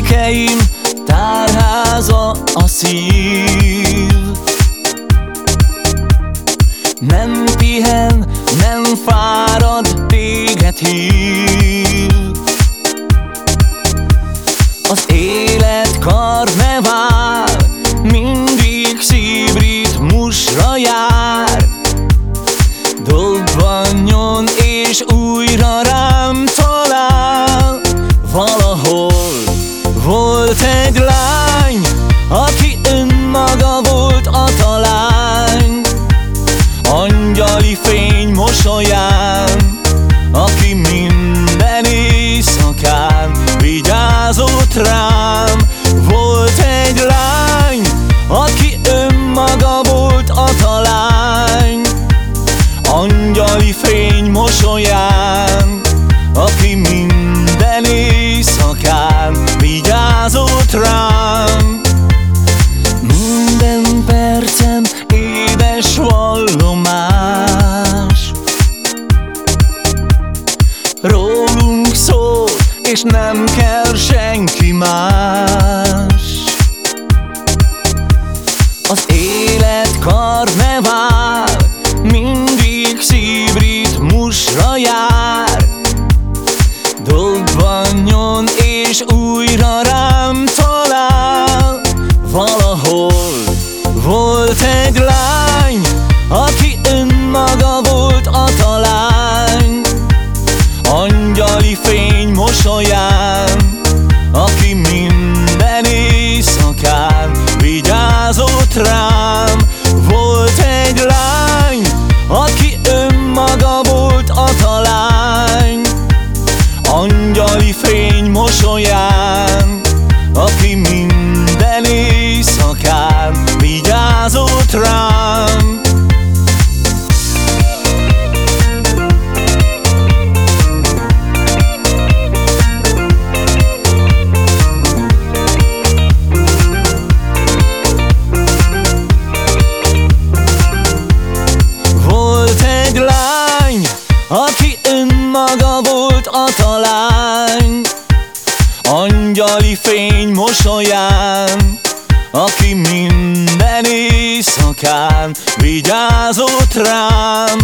emlékeim tárháza a szív. Nem pihen, nem fárad, téged hív. Az élet karnevál, mindig szívrít musra jár. Dobbanjon és újra rá Angyali fény mosolyán Aki minden éjszakán Vigyázott rám. Volt egy lány Aki önmaga volt a talány Angyali fény mosolyán Aki minden Szól, és nem kell senki más. Az élet karnevál Mindig szívritmusra jár. Dobbanjon és újra rám talál Valahol volt egy önmaga volt a talány Angyali fény mosolyán Aki minden éjszakán Vigyázott rám